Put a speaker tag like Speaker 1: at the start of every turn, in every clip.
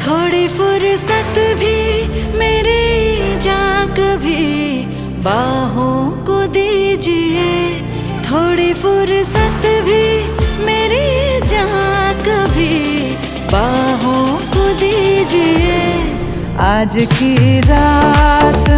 Speaker 1: थोड़ी फुर्सत भी मेरी जा कभी बाहों को दीजिए। थोड़ी फुर्सत भी मेरी जा कभी बाहों को दीजिए। आज की रात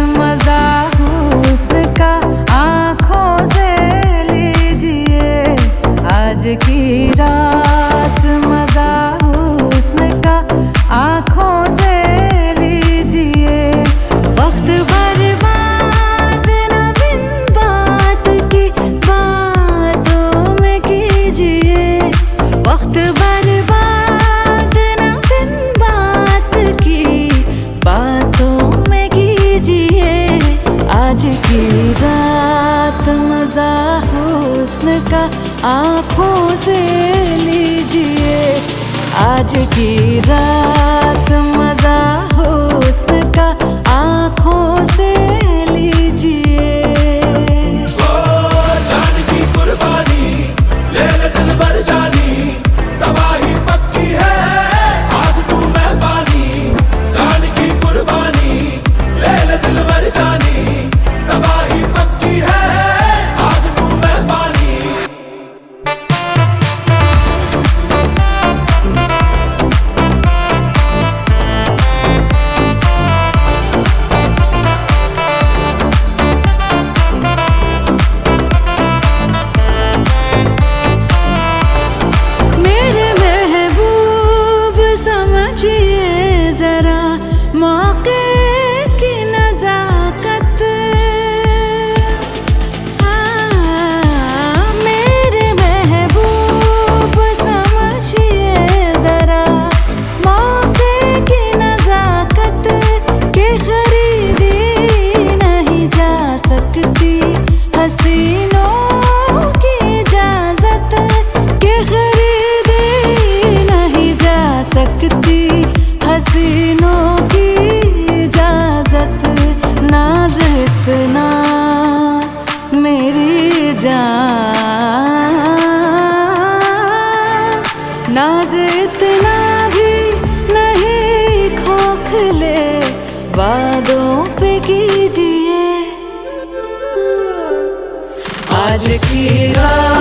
Speaker 1: आज की रात मज़ा हुस्न का आँखों से लीजिए। आज की रात một cái जा नाज इतना भी नहीं खोखले वादों पे कीजिए। आज की रात